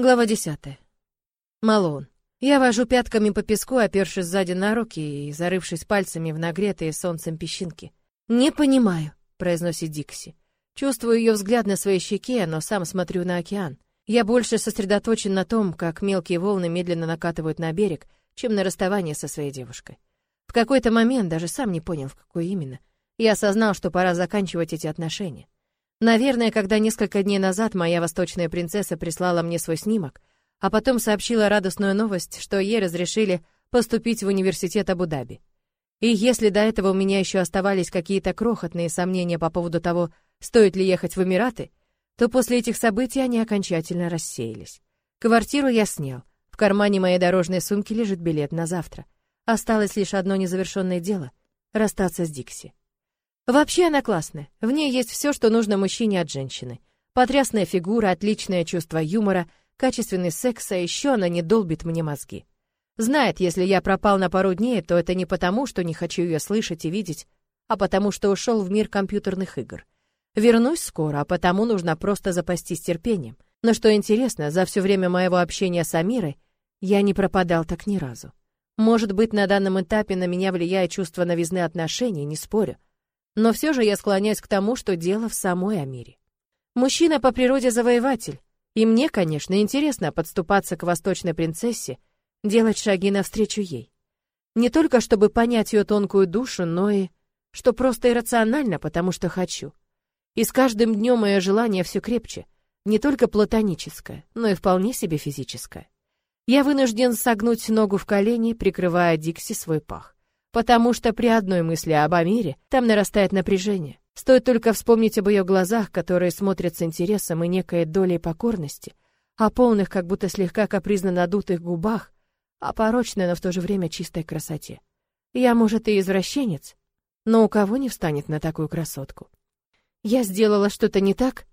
Глава десятая. Малон. Я вожу пятками по песку, опершись сзади на руки и зарывшись пальцами в нагретые солнцем песчинки. «Не понимаю», — произносит Дикси. Чувствую ее взгляд на своей щеке, но сам смотрю на океан. Я больше сосредоточен на том, как мелкие волны медленно накатывают на берег, чем на расставание со своей девушкой. В какой-то момент даже сам не понял, в какой именно. Я осознал, что пора заканчивать эти отношения. Наверное, когда несколько дней назад моя восточная принцесса прислала мне свой снимок, а потом сообщила радостную новость, что ей разрешили поступить в университет Абу-Даби. И если до этого у меня еще оставались какие-то крохотные сомнения по поводу того, стоит ли ехать в Эмираты, то после этих событий они окончательно рассеялись. Квартиру я снял. В кармане моей дорожной сумки лежит билет на завтра. Осталось лишь одно незавершенное дело — расстаться с Дикси. Вообще она классная. В ней есть все, что нужно мужчине от женщины. Потрясная фигура, отличное чувство юмора, качественный секс, а еще она не долбит мне мозги. Знает, если я пропал на пару дней, то это не потому, что не хочу ее слышать и видеть, а потому что ушел в мир компьютерных игр. Вернусь скоро, а потому нужно просто запастись терпением. Но что интересно, за все время моего общения с Амирой я не пропадал так ни разу. Может быть, на данном этапе на меня влияет чувство новизны отношений, не спорю. Но все же я склоняюсь к тому, что дело в самой Амире. Мужчина по природе завоеватель, и мне, конечно, интересно подступаться к восточной принцессе, делать шаги навстречу ей. Не только чтобы понять ее тонкую душу, но и что просто иррационально, потому что хочу. И с каждым днем мое желание все крепче, не только платоническое, но и вполне себе физическое. Я вынужден согнуть ногу в колени, прикрывая Дикси свой пах потому что при одной мысли об Амире там нарастает напряжение. Стоит только вспомнить об ее глазах, которые смотрят с интересом и некой долей покорности, о полных, как будто слегка капризно надутых губах, о порочной, но в то же время чистой красоте. Я, может, и извращенец, но у кого не встанет на такую красотку? Я сделала что-то не так?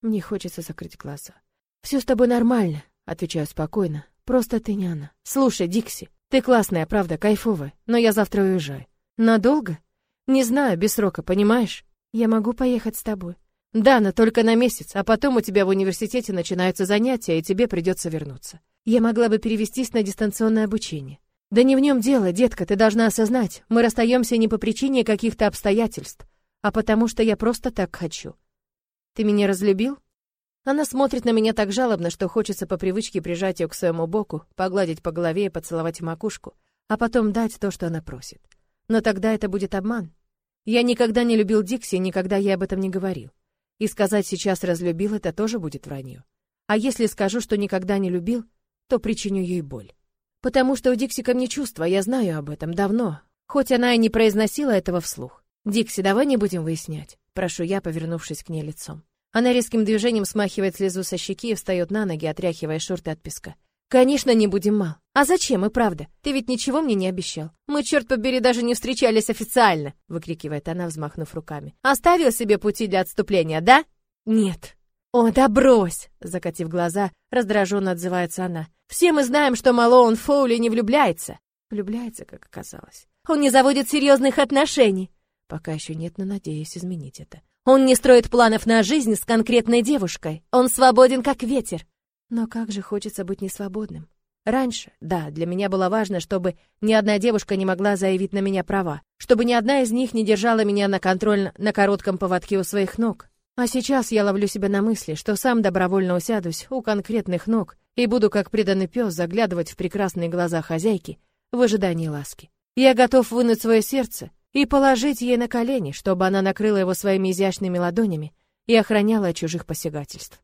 Мне хочется закрыть глаза. Все с тобой нормально, отвечаю спокойно. Просто ты не она. Слушай, Дикси, ты классная, правда, кайфовая, но я завтра уезжаю. Надолго? Не знаю, без срока, понимаешь? Я могу поехать с тобой. Да, но только на месяц, а потом у тебя в университете начинаются занятия, и тебе придется вернуться. Я могла бы перевестись на дистанционное обучение. Да не в нем дело, детка, ты должна осознать, мы расстаемся не по причине каких-то обстоятельств, а потому что я просто так хочу. Ты меня разлюбил? Она смотрит на меня так жалобно, что хочется по привычке прижать ее к своему боку, погладить по голове и поцеловать макушку, а потом дать то, что она просит. Но тогда это будет обман. Я никогда не любил Дикси, никогда ей об этом не говорил. И сказать сейчас разлюбил это тоже будет вранье. А если скажу, что никогда не любил, то причиню ей боль. Потому что у Дикси ко мне чувства, я знаю об этом давно, хоть она и не произносила этого вслух. Дикси, давай не будем выяснять, прошу я, повернувшись к ней лицом. Она резким движением смахивает слезу со щеки и встает на ноги, отряхивая шорты от песка. Конечно, не будем мал. А зачем и правда? Ты ведь ничего мне не обещал. Мы, черт побери, даже не встречались официально, выкрикивает она, взмахнув руками. Оставил себе пути для отступления, да? Нет. О, да брось, закатив глаза, раздраженно отзывается она. Все мы знаем, что Малоун Фоули не влюбляется. Влюбляется, как оказалось. Он не заводит серьезных отношений. Пока еще нет, но надеюсь изменить это. Он не строит планов на жизнь с конкретной девушкой. Он свободен, как ветер. Но как же хочется быть несвободным. Раньше, да, для меня было важно, чтобы ни одна девушка не могла заявить на меня права, чтобы ни одна из них не держала меня на контроль на коротком поводке у своих ног. А сейчас я ловлю себя на мысли, что сам добровольно усядусь у конкретных ног и буду как преданный пес заглядывать в прекрасные глаза хозяйки в ожидании ласки. Я готов вынуть свое сердце и положить ей на колени, чтобы она накрыла его своими изящными ладонями и охраняла от чужих посягательств.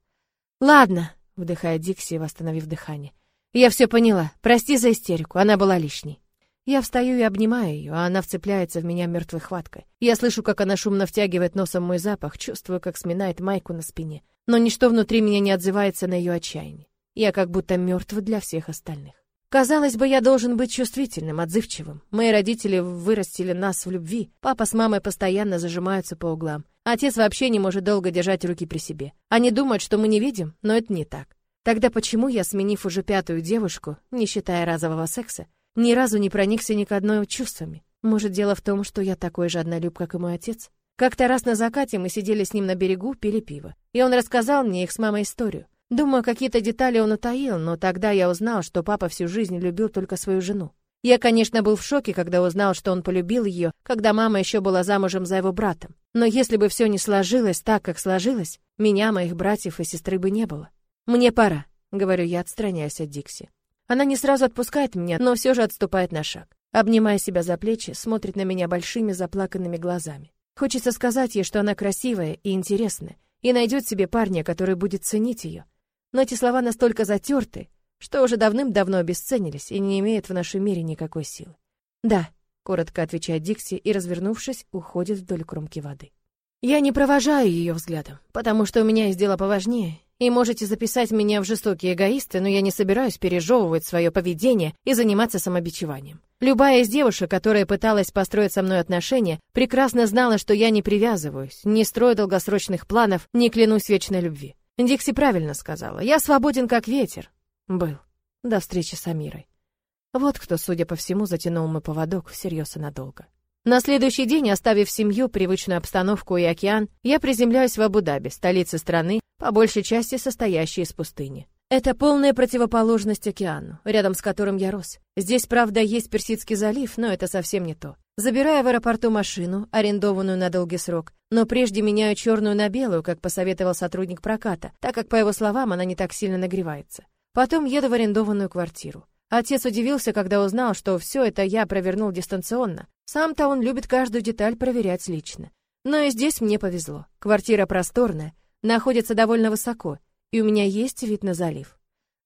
«Ладно», — вдыхает Дикси, восстановив дыхание. «Я все поняла. Прости за истерику, она была лишней». Я встаю и обнимаю ее, а она вцепляется в меня мертвой хваткой. Я слышу, как она шумно втягивает носом мой запах, чувствую, как сминает майку на спине. Но ничто внутри меня не отзывается на ее отчаяние. Я как будто мертв для всех остальных. Казалось бы, я должен быть чувствительным, отзывчивым. Мои родители вырастили нас в любви. Папа с мамой постоянно зажимаются по углам. Отец вообще не может долго держать руки при себе. Они думают, что мы не видим, но это не так. Тогда почему я, сменив уже пятую девушку, не считая разового секса, ни разу не проникся ни к одной чувствами? Может, дело в том, что я такой же однолюб, как и мой отец? Как-то раз на закате мы сидели с ним на берегу, пили пиво. И он рассказал мне их с мамой историю. Думаю, какие-то детали он утаил, но тогда я узнал, что папа всю жизнь любил только свою жену. Я, конечно, был в шоке, когда узнал, что он полюбил ее, когда мама еще была замужем за его братом. Но если бы все не сложилось так, как сложилось, меня, моих братьев и сестры бы не было. Мне пора, говорю я, отстраняясь от Дикси. Она не сразу отпускает меня, но все же отступает на шаг. Обнимая себя за плечи, смотрит на меня большими заплаканными глазами. Хочется сказать ей, что она красивая и интересная, и найдет себе парня, который будет ценить ее. Но эти слова настолько затерты, что уже давным-давно обесценились и не имеют в нашем мире никакой силы. «Да», — коротко отвечает Дикси и, развернувшись, уходит вдоль кромки воды. Я не провожаю ее взглядом, потому что у меня есть дело поважнее, и можете записать меня в жестокие эгоисты, но я не собираюсь пережевывать свое поведение и заниматься самобичеванием. Любая из девушек, которая пыталась построить со мной отношения, прекрасно знала, что я не привязываюсь, не строю долгосрочных планов, не клянусь вечной любви. Дикси правильно сказала. Я свободен как ветер, был. До встречи с Амирой. Вот кто, судя по всему, затянул мой поводок всерьез и надолго. На следующий день, оставив семью, привычную обстановку и океан, я приземляюсь в Абу-Даби, столице страны, по большей части состоящей из пустыни. Это полная противоположность океану, рядом с которым я рос. Здесь, правда, есть Персидский залив, но это совсем не то. Забираю в аэропорту машину, арендованную на долгий срок, но прежде меняю черную на белую, как посоветовал сотрудник проката, так как, по его словам, она не так сильно нагревается. Потом еду в арендованную квартиру. Отец удивился, когда узнал, что все это я провернул дистанционно. Сам-то он любит каждую деталь проверять лично. Но и здесь мне повезло. Квартира просторная, находится довольно высоко, и у меня есть вид на залив.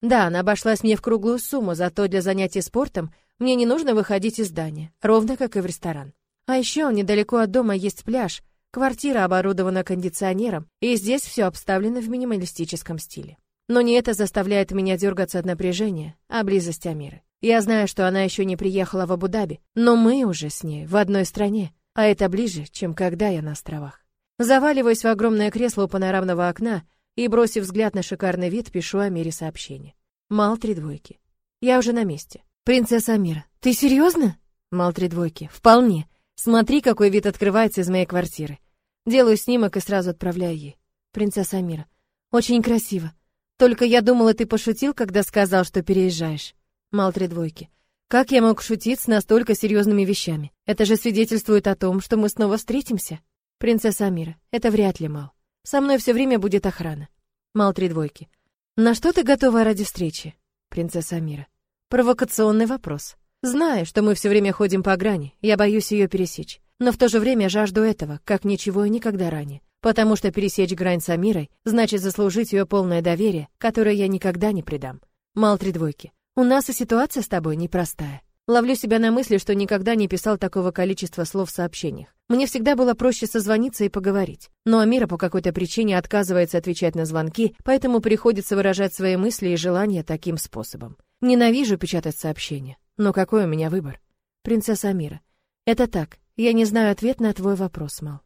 Да, она обошлась мне в круглую сумму, зато для занятий спортом мне не нужно выходить из здания, ровно как и в ресторан. А еще недалеко от дома есть пляж, квартира оборудована кондиционером, и здесь все обставлено в минималистическом стиле. Но не это заставляет меня дергаться от напряжения, а близость Амиры. Я знаю, что она еще не приехала в Абу-Даби, но мы уже с ней в одной стране, а это ближе, чем когда я на островах. Заваливаюсь в огромное кресло у панорамного окна и, бросив взгляд на шикарный вид, пишу Амире сообщение. Мал три двойки. Я уже на месте. Принцесса Амира, ты серьезно? Мал три двойки. Вполне. Смотри, какой вид открывается из моей квартиры. Делаю снимок и сразу отправляю ей. Принцесса Амира. Очень красиво. Только я думала, ты пошутил, когда сказал, что переезжаешь. Мал три двойки. Как я мог шутить с настолько серьезными вещами? Это же свидетельствует о том, что мы снова встретимся. Принцесса Амира, это вряд ли, Мал. Со мной все время будет охрана. Мал три двойки. На что ты готова ради встречи? Принцесса Амира. Провокационный вопрос. Знаю, что мы все время ходим по грани, я боюсь ее пересечь. Но в то же время жажду этого, как ничего и никогда ранее потому что пересечь грань с Амирой значит заслужить ее полное доверие, которое я никогда не предам. Мал три двойки. У нас и ситуация с тобой непростая. Ловлю себя на мысли, что никогда не писал такого количества слов в сообщениях. Мне всегда было проще созвониться и поговорить. Но Амира по какой-то причине отказывается отвечать на звонки, поэтому приходится выражать свои мысли и желания таким способом. Ненавижу печатать сообщения. Но какой у меня выбор? Принцесса Амира. Это так. Я не знаю ответ на твой вопрос, Мал.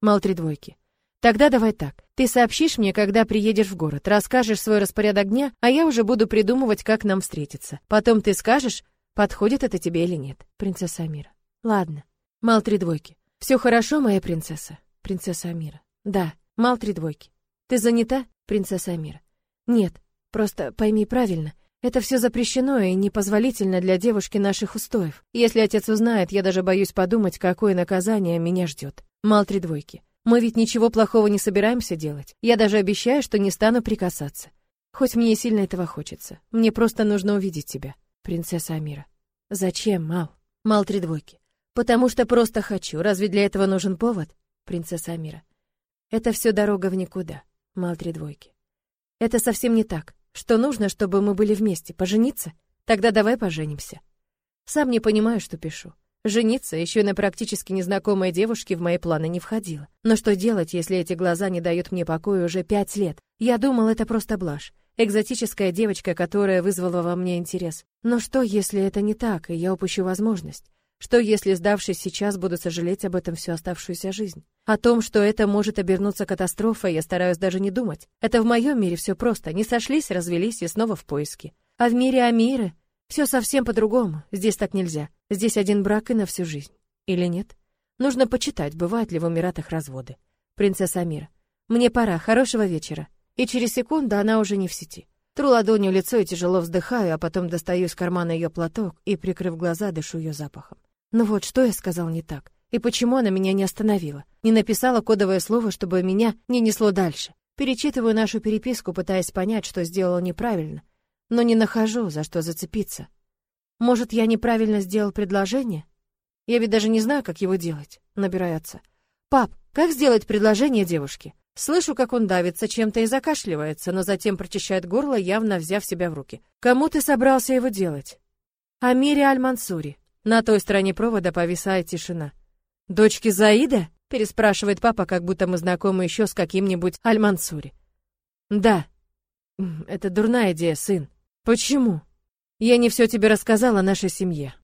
Мал три двойки. Тогда давай так. Ты сообщишь мне, когда приедешь в город, расскажешь свой распорядок дня, а я уже буду придумывать, как нам встретиться. Потом ты скажешь, подходит это тебе или нет. Принцесса Амира. Ладно. Мал три двойки. Все хорошо, моя принцесса. Принцесса Амира. Да. Мал три двойки. Ты занята, принцесса Амира? Нет. Просто пойми правильно. Это все запрещено и непозволительно для девушки наших устоев. Если отец узнает, я даже боюсь подумать, какое наказание меня ждет. Мал три двойки. Мы ведь ничего плохого не собираемся делать. Я даже обещаю, что не стану прикасаться. Хоть мне и сильно этого хочется. Мне просто нужно увидеть тебя, принцесса Амира. Зачем, Мал? Мал три двойки. Потому что просто хочу. Разве для этого нужен повод? Принцесса Амира. Это все дорога в никуда. Мал три двойки. Это совсем не так. Что нужно, чтобы мы были вместе? Пожениться? Тогда давай поженимся. Сам не понимаю, что пишу. Жениться еще на практически незнакомой девушке в мои планы не входило. Но что делать, если эти глаза не дают мне покоя уже пять лет? Я думал, это просто блажь. Экзотическая девочка, которая вызвала во мне интерес. Но что, если это не так, и я упущу возможность? Что, если, сдавшись сейчас, буду сожалеть об этом всю оставшуюся жизнь? О том, что это может обернуться катастрофой, я стараюсь даже не думать. Это в моем мире все просто. Не сошлись, развелись и снова в поиске. А в мире Амиры все совсем по-другому. Здесь так нельзя. Здесь один брак и на всю жизнь. Или нет? Нужно почитать, бывают ли в Эмиратах разводы. Принцесса Амира. Мне пора. Хорошего вечера. И через секунду она уже не в сети. Тру ладонью лицо и тяжело вздыхаю, а потом достаю из кармана ее платок и, прикрыв глаза, дышу ее запахом. Ну вот, что я сказал не так? И почему она меня не остановила? Не написала кодовое слово, чтобы меня не несло дальше. Перечитываю нашу переписку, пытаясь понять, что сделала неправильно, но не нахожу, за что зацепиться. Может, я неправильно сделал предложение? Я ведь даже не знаю, как его делать. Набираю отца. Пап, как сделать предложение девушке? Слышу, как он давится чем-то и закашливается, но затем прочищает горло, явно взяв себя в руки. Кому ты собрался его делать? Амире Аль-Мансури. На той стороне провода повисает тишина. «Дочки Заида?» — переспрашивает папа, как будто мы знакомы еще с каким-нибудь Аль-Мансури. «Да». «Это дурная идея, сын». «Почему?» «Я не все тебе рассказала о нашей семье.